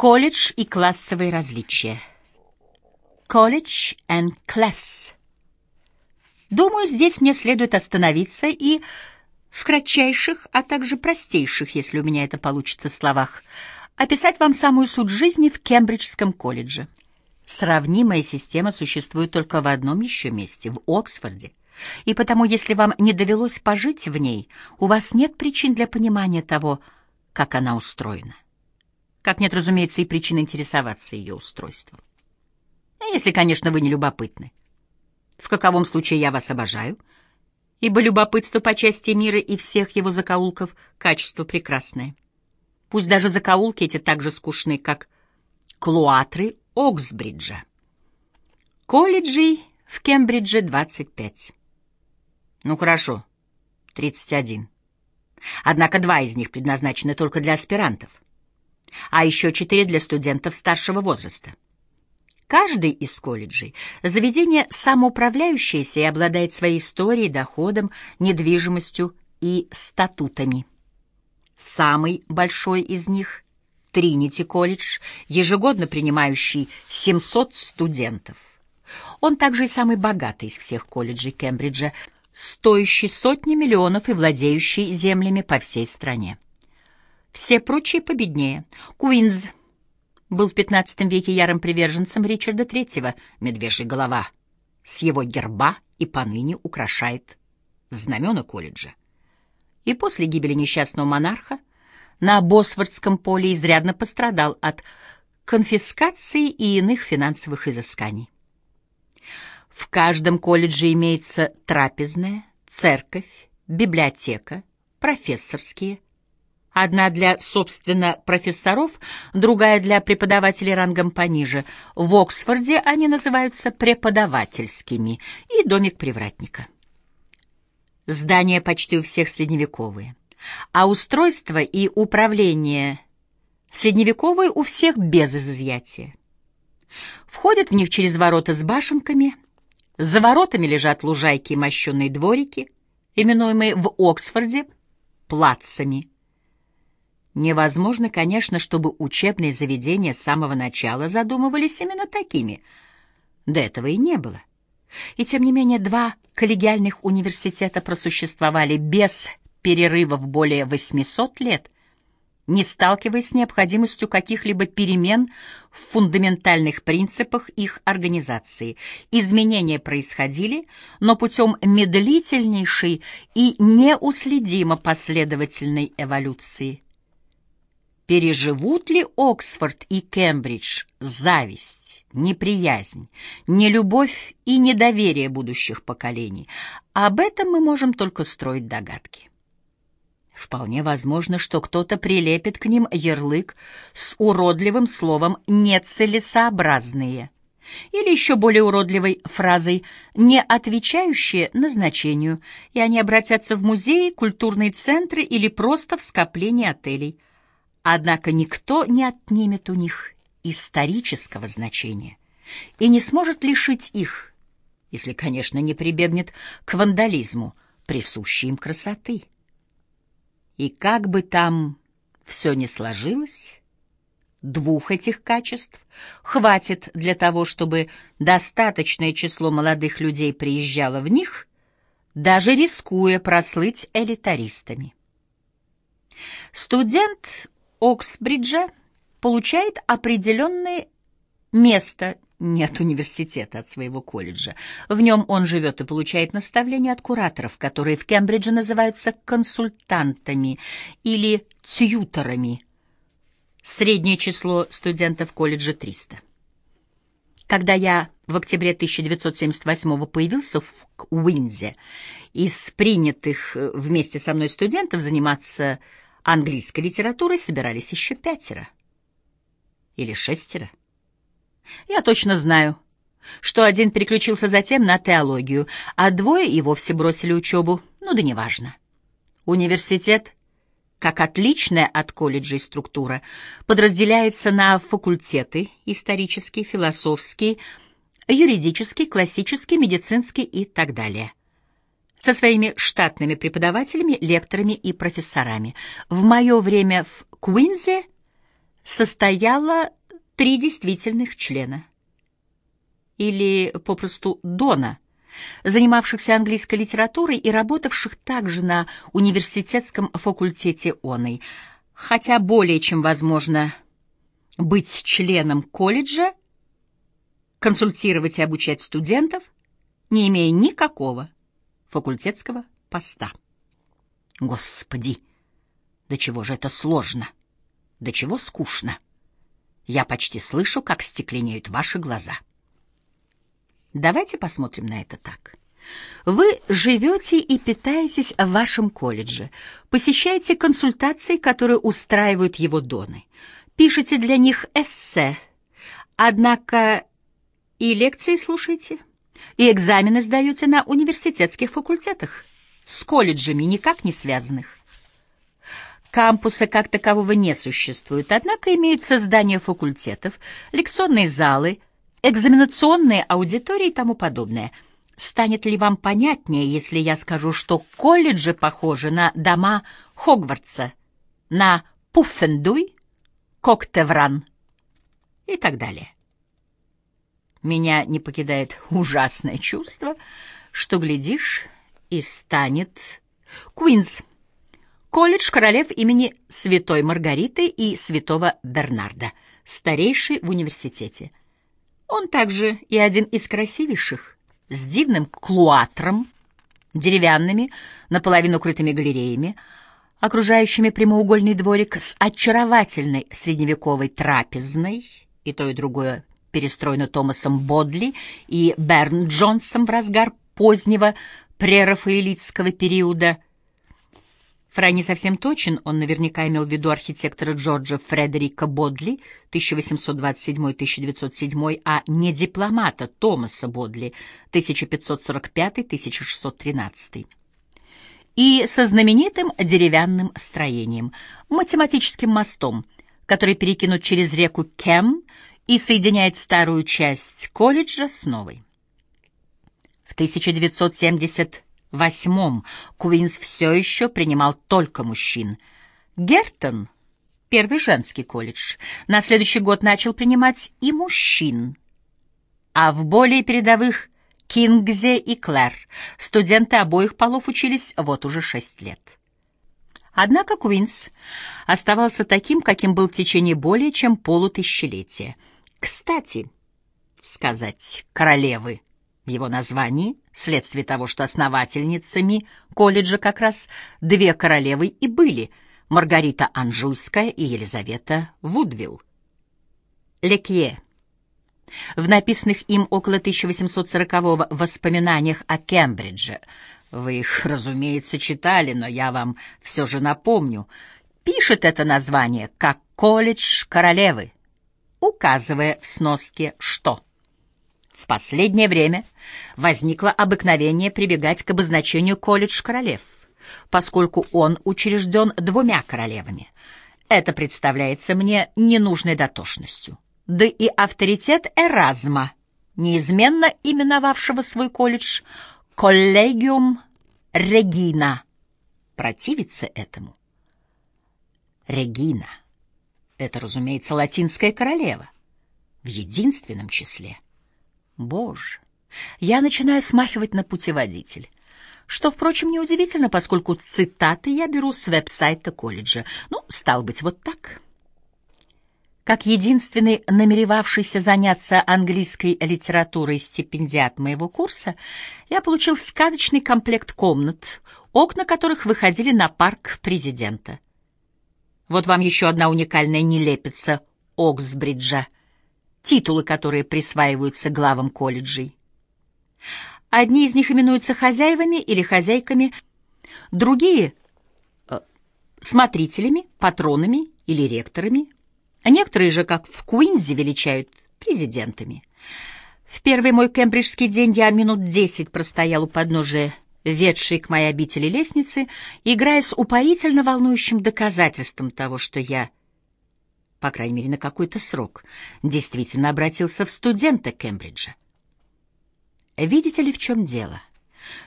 Колледж и классовые различия. College and class. Думаю, здесь мне следует остановиться и в кратчайших, а также простейших, если у меня это получится, словах, описать вам самую суть жизни в Кембриджском колледже. Сравнимая система существует только в одном еще месте, в Оксфорде. И потому, если вам не довелось пожить в ней, у вас нет причин для понимания того, как она устроена. Как нет, разумеется, и причин интересоваться ее устройством. А если, конечно, вы не любопытны. В каковом случае я вас обожаю, ибо любопытство по части мира и всех его закоулков — качество прекрасное. Пусть даже закоулки эти так же скучны, как клуатры Оксбриджа. Колледжей в Кембридже 25. Ну хорошо, 31. Однако два из них предназначены только для аспирантов, а еще четыре для студентов старшего возраста. Каждый из колледжей — заведение самоуправляющееся и обладает своей историей, доходом, недвижимостью и статутами. Самый большой из них — Тринити колледж, ежегодно принимающий 700 студентов. Он также и самый богатый из всех колледжей Кембриджа — стоящий сотни миллионов и владеющий землями по всей стране. Все прочие победнее. Куинз был в XV веке ярым приверженцем Ричарда III, медвежья голова. С его герба и поныне украшает знамена колледжа. И после гибели несчастного монарха на Босфордском поле изрядно пострадал от конфискации и иных финансовых изысканий. В каждом колледже имеется трапезная, церковь, библиотека, профессорские. Одна для, собственно, профессоров, другая для преподавателей рангом пониже. В Оксфорде они называются преподавательскими и домик привратника. Здания почти у всех средневековые, а устройство и управление средневековые у всех без изъятия. Входят в них через ворота с башенками – за воротами лежат лужайки и мощенные дворики, именуемые в Оксфорде плацами. Невозможно, конечно, чтобы учебные заведения с самого начала задумывались именно такими. До этого и не было. И тем не менее два коллегиальных университета просуществовали без перерывов более 800 лет — не сталкиваясь с необходимостью каких-либо перемен в фундаментальных принципах их организации. Изменения происходили, но путем медлительнейшей и неуследимо последовательной эволюции. Переживут ли Оксфорд и Кембридж зависть, неприязнь, нелюбовь и недоверие будущих поколений? Об этом мы можем только строить догадки. Вполне возможно, что кто-то прилепит к ним ярлык с уродливым словом «нецелесообразные» или еще более уродливой фразой «не отвечающие назначению», и они обратятся в музеи, культурные центры или просто в скопление отелей. Однако никто не отнимет у них исторического значения и не сможет лишить их, если, конечно, не прибегнет к вандализму, присущей им красоты. И как бы там все ни сложилось, двух этих качеств хватит для того, чтобы достаточное число молодых людей приезжало в них, даже рискуя прослыть элитаристами. Студент Оксбриджа получает определенное место нет университета от своего колледжа. В нем он живет и получает наставления от кураторов, которые в Кембридже называются консультантами или тьюторами. Среднее число студентов колледжа — 300. Когда я в октябре 1978 появился в Уинзе, из принятых э, вместе со мной студентов заниматься английской литературой собирались еще пятеро или шестеро. Я точно знаю, что один переключился затем на теологию, а двое и вовсе бросили учебу, ну да неважно. Университет, как отличная от колледжей структура, подразделяется на факультеты исторические, философские, юридический, классический, медицинский и так далее со своими штатными преподавателями, лекторами и профессорами. В мое время в Куинзе состояло три действительных члена. Или попросту Дона, занимавшихся английской литературой и работавших также на университетском факультете оной, хотя более чем возможно быть членом колледжа, консультировать и обучать студентов, не имея никакого факультетского поста. Господи, до чего же это сложно, до чего скучно. Я почти слышу, как стекленеют ваши глаза. Давайте посмотрим на это так. Вы живете и питаетесь в вашем колледже, посещаете консультации, которые устраивают его доны, пишете для них эссе, однако и лекции слушаете, и экзамены сдаете на университетских факультетах, с колледжами никак не связанных. Кампуса как такового не существует, однако имеются здания факультетов, лекционные залы, экзаменационные аудитории и тому подобное. Станет ли вам понятнее, если я скажу, что колледжи похожи на дома Хогвартса, на Пуффендуй, Коктевран и так далее? Меня не покидает ужасное чувство, что, глядишь, и станет Куинс, колледж королев имени Святой Маргариты и Святого Бернарда, старейший в университете. Он также и один из красивейших, с дивным клуатром, деревянными, наполовину крытыми галереями, окружающими прямоугольный дворик с очаровательной средневековой трапезной, и то и другое перестроено Томасом Бодли и Берн Джонсом в разгар позднего прерафаэлитского периода. Фрай не совсем точен, он наверняка имел в виду архитектора Джорджа Фредерика Бодли 1827-1907, а не дипломата Томаса Бодли 1545-1613 и со знаменитым деревянным строением, математическим мостом, который перекинут через реку Кем и соединяет старую часть колледжа с новой. В 1978-м Куинс все еще принимал только мужчин. Гертон, первый женский колледж, на следующий год начал принимать и мужчин. А в более передовых Кингзе и Клэр студенты обоих полов учились вот уже шесть лет. Однако Куинс оставался таким, каким был в течение более чем полутысячелетия — кстати, сказать «королевы» в его названии, вследствие того, что основательницами колледжа как раз две королевы и были — Маргарита Анжуйская и Елизавета Вудвилл. Лекье. В написанных им около 1840-го воспоминаниях о Кембридже, вы их, разумеется, читали, но я вам все же напомню, пишет это название как «Колледж королевы», указывая в сноске «что». В последнее время возникло обыкновение прибегать к обозначению «колледж королев», поскольку он учрежден двумя королевами. Это представляется мне ненужной дотошностью. Да и авторитет Эразма, неизменно именовавшего свой колледж «коллегиум Регина», противится этому. Регина — это, разумеется, латинская королева. В единственном числе. Боже, я начинаю смахивать на путеводитель. Что, впрочем, неудивительно, поскольку цитаты я беру с веб-сайта колледжа. Ну, стал быть, вот так. Как единственный намеревавшийся заняться английской литературой стипендиат моего курса, я получил сказочный комплект комнат, окна которых выходили на парк президента. Вот вам еще одна уникальная нелепица Оксбриджа, титулы, которые присваиваются главам колледжей. Одни из них именуются хозяевами или хозяйками, другие э, — смотрителями, патронами или ректорами, некоторые же, как в Куинзе, величают президентами. В первый мой кембриджский день я минут десять простоял у подножия ведшей к моей обители лестницы, играя с упоительно волнующим доказательством того, что я, по крайней мере, на какой-то срок, действительно обратился в студента Кембриджа. Видите ли, в чем дело?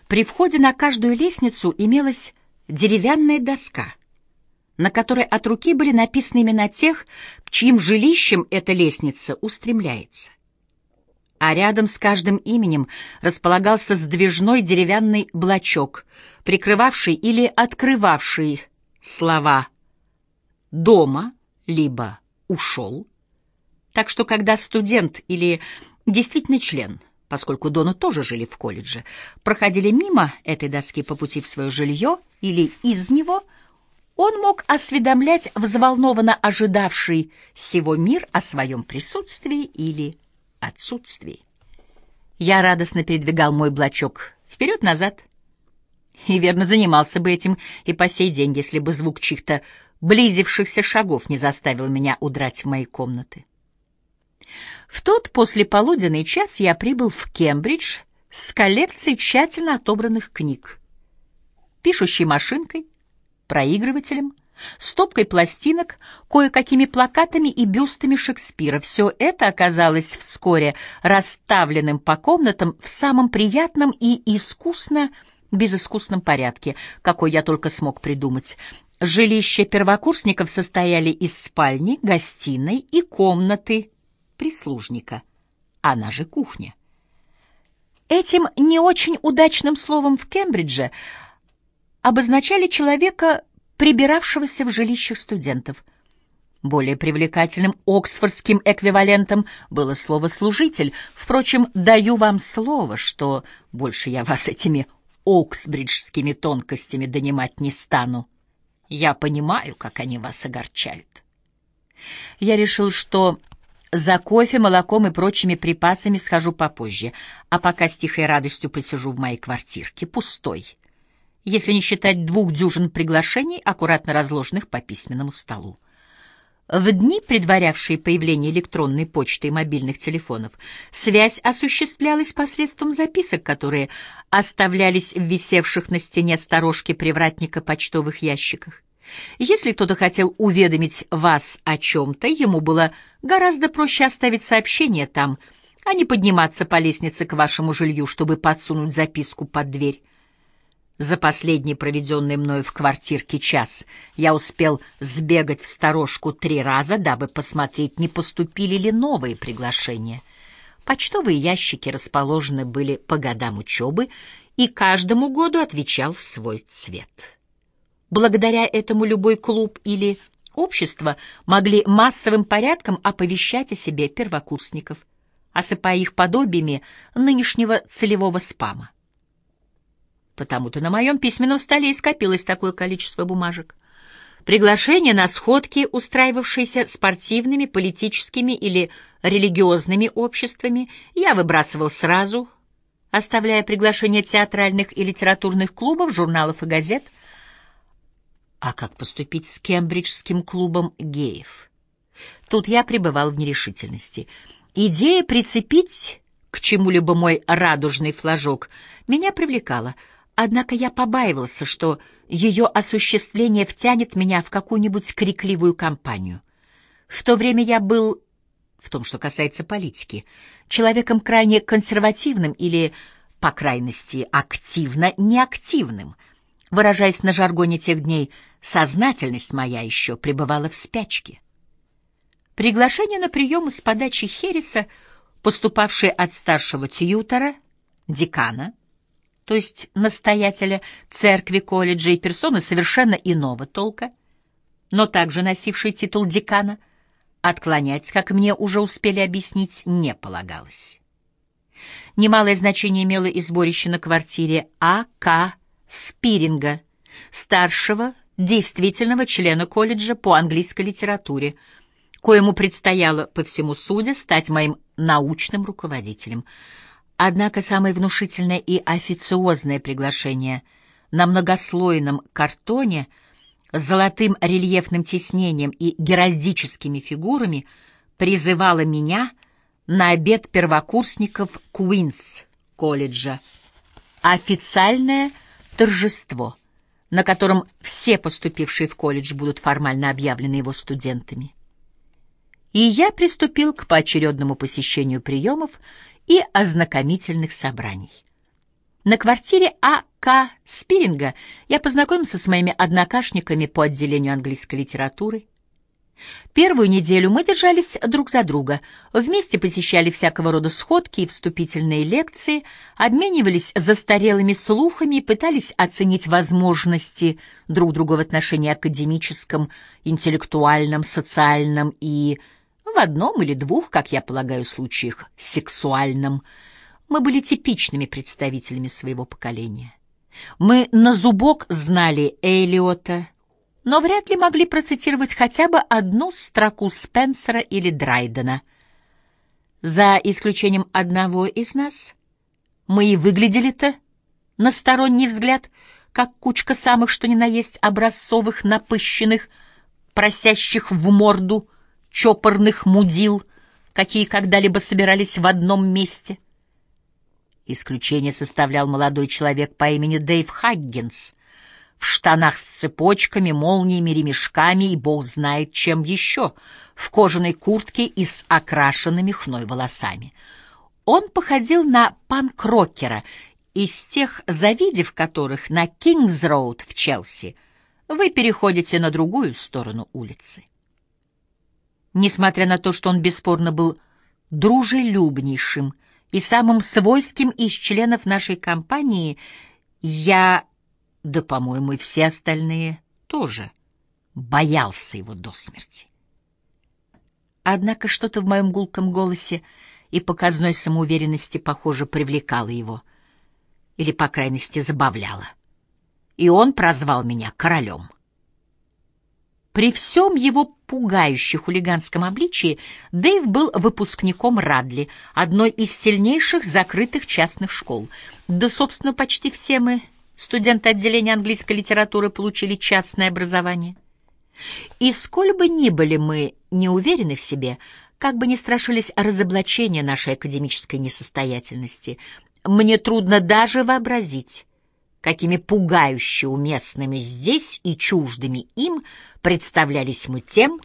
При входе на каждую лестницу имелась деревянная доска, на которой от руки были написаны имена тех, к чьим жилищам эта лестница устремляется. А рядом с каждым именем располагался сдвижной деревянный блочок, прикрывавший или открывавший слова «дома» либо «ушел». Так что когда студент или действительно член, поскольку Дону тоже жили в колледже, проходили мимо этой доски по пути в свое жилье или из него – он мог осведомлять взволнованно ожидавший всего мир о своем присутствии или отсутствии. Я радостно передвигал мой блочок вперед-назад и верно занимался бы этим и по сей день, если бы звук чьих-то близившихся шагов не заставил меня удрать в мои комнаты. В тот послеполуденный час я прибыл в Кембридж с коллекцией тщательно отобранных книг, пишущей машинкой, проигрывателем, стопкой пластинок, кое-какими плакатами и бюстами Шекспира. Все это оказалось вскоре расставленным по комнатам в самом приятном и искусно безыскусном порядке, какой я только смог придумать. Жилища первокурсников состояли из спальни, гостиной и комнаты прислужника, она же кухня. Этим не очень удачным словом в Кембридже обозначали человека, прибиравшегося в жилищах студентов. Более привлекательным оксфордским эквивалентом было слово «служитель». Впрочем, даю вам слово, что больше я вас этими оксбриджскими тонкостями донимать не стану. Я понимаю, как они вас огорчают. Я решил, что за кофе, молоком и прочими припасами схожу попозже, а пока с тихой радостью посижу в моей квартирке, пустой если не считать двух дюжин приглашений, аккуратно разложенных по письменному столу. В дни, предварявшие появление электронной почты и мобильных телефонов, связь осуществлялась посредством записок, которые оставлялись в висевших на стене сторожке привратника почтовых ящиках. Если кто-то хотел уведомить вас о чем-то, ему было гораздо проще оставить сообщение там, а не подниматься по лестнице к вашему жилью, чтобы подсунуть записку под дверь. За последний проведенный мною в квартирке час я успел сбегать в сторожку три раза, дабы посмотреть, не поступили ли новые приглашения. Почтовые ящики расположены были по годам учебы, и каждому году отвечал свой цвет. Благодаря этому любой клуб или общество могли массовым порядком оповещать о себе первокурсников, осыпая их подобиями нынешнего целевого спама. Потому-то на моем письменном столе и скопилось такое количество бумажек. Приглашения на сходки, устраивавшиеся спортивными, политическими или религиозными обществами, я выбрасывал сразу, оставляя приглашения театральных и литературных клубов, журналов и газет. А как поступить с Кембриджским клубом геев? Тут я пребывал в нерешительности. Идея прицепить к чему-либо мой радужный флажок меня привлекала — Однако я побаивался, что ее осуществление втянет меня в какую-нибудь крикливую кампанию. В то время я был, в том, что касается политики, человеком крайне консервативным или, по крайности, активно неактивным. Выражаясь на жаргоне тех дней, сознательность моя еще пребывала в спячке. Приглашение на прием из подачи Херриса, поступавшее от старшего тьютора, декана — то есть настоятеля церкви, колледжа и персоны совершенно иного толка, но также носивший титул декана, отклонять, как мне уже успели объяснить, не полагалось. Немалое значение имело и сборище на квартире А.К. Спиринга, старшего действительного члена колледжа по английской литературе, коему предстояло, по всему суде, стать моим научным руководителем — Однако самое внушительное и официозное приглашение на многослойном картоне с золотым рельефным тиснением и геральдическими фигурами призывало меня на обед первокурсников Куинс колледжа. Официальное торжество, на котором все поступившие в колледж будут формально объявлены его студентами. И я приступил к поочередному посещению приемов и ознакомительных собраний. На квартире А. К. Спиринга я познакомился с моими однокашниками по отделению английской литературы. Первую неделю мы держались друг за друга, вместе посещали всякого рода сходки и вступительные лекции, обменивались застарелыми слухами и пытались оценить возможности друг друга в отношении академическом, интеллектуальном, социальном и, в одном или двух, как я полагаю, случаях, сексуальном. Мы были типичными представителями своего поколения. Мы на зубок знали Элиота, но вряд ли могли процитировать хотя бы одну строку Спенсера или Драйдена. За исключением одного из нас, мы и выглядели-то, на сторонний взгляд, как кучка самых что ни на есть образцовых, напыщенных, просящих в морду, чопорных мудил, какие когда-либо собирались в одном месте. Исключение составлял молодой человек по имени Дэйв Хаггинс — в штанах с цепочками, молниями, ремешками и бог знает чем еще, в кожаной куртке и с окрашенными хной волосами. Он походил на панк-рокера, из тех, завидев которых на Кингс-Роуд в Челси, вы переходите на другую сторону улицы. Несмотря на то, что он бесспорно был дружелюбнейшим и самым свойским из членов нашей компании, я да, по-моему, и все остальные тоже, боялся его до смерти. Однако что-то в моем гулком голосе и показной самоуверенности, похоже, привлекало его, или, по крайности, забавляло. И он прозвал меня королем. При всем его пугающе хулиганском обличии Дэйв был выпускником Радли, одной из сильнейших закрытых частных школ. Да, собственно, почти все мы Студенты отделения английской литературы получили частное образование. И сколь бы ни были мы не уверены в себе, как бы ни страшились разоблачения нашей академической несостоятельности, мне трудно даже вообразить, какими пугающе уместными здесь и чуждыми им представлялись мы тем,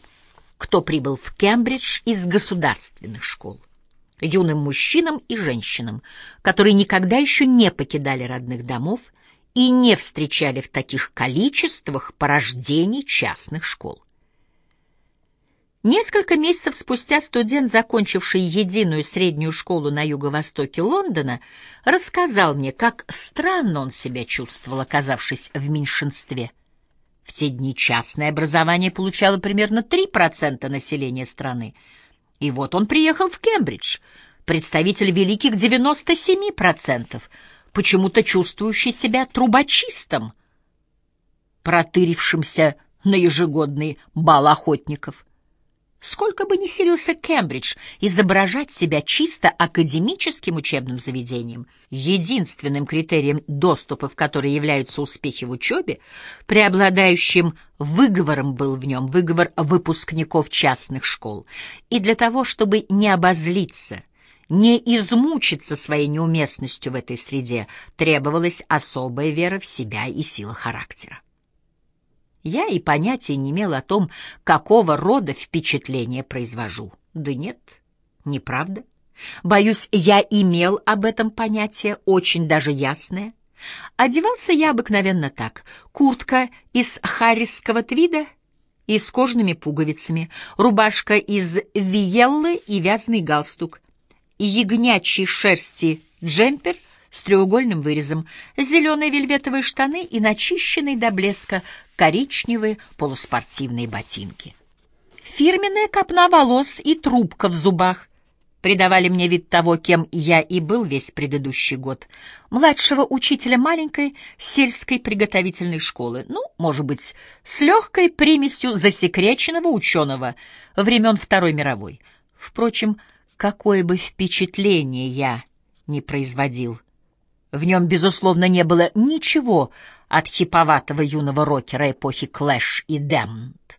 кто прибыл в Кембридж из государственных школ, юным мужчинам и женщинам, которые никогда еще не покидали родных домов и не встречали в таких количествах порождений частных школ. Несколько месяцев спустя студент, закончивший единую среднюю школу на юго-востоке Лондона, рассказал мне, как странно он себя чувствовал, оказавшись в меньшинстве. В те дни частное образование получало примерно 3% населения страны. И вот он приехал в Кембридж, представитель великих 97%, почему-то чувствующий себя трубочистом, протырившимся на ежегодный бал охотников. Сколько бы ни силился Кембридж изображать себя чисто академическим учебным заведением, единственным критерием доступа в который являются успехи в учебе, преобладающим выговором был в нем выговор выпускников частных школ. И для того, чтобы не обозлиться не измучиться своей неуместностью в этой среде, требовалась особая вера в себя и сила характера. Я и понятия не имел о том, какого рода впечатление произвожу. Да нет, неправда. Боюсь, я имел об этом понятие, очень даже ясное. Одевался я обыкновенно так. Куртка из харрисского твида и с кожаными пуговицами, рубашка из виеллы и вязаный галстук ягнячьей шерсти джемпер с треугольным вырезом, зеленые вельветовые штаны и начищенные до блеска коричневые полуспортивные ботинки. Фирменная копна волос и трубка в зубах придавали мне вид того, кем я и был весь предыдущий год, младшего учителя маленькой сельской приготовительной школы, ну, может быть, с легкой примесью засекреченного ученого времен Второй мировой. Впрочем, какое бы впечатление я ни производил. В нем, безусловно, не было ничего от хиповатого юного рокера эпохи Клэш и Дэмд.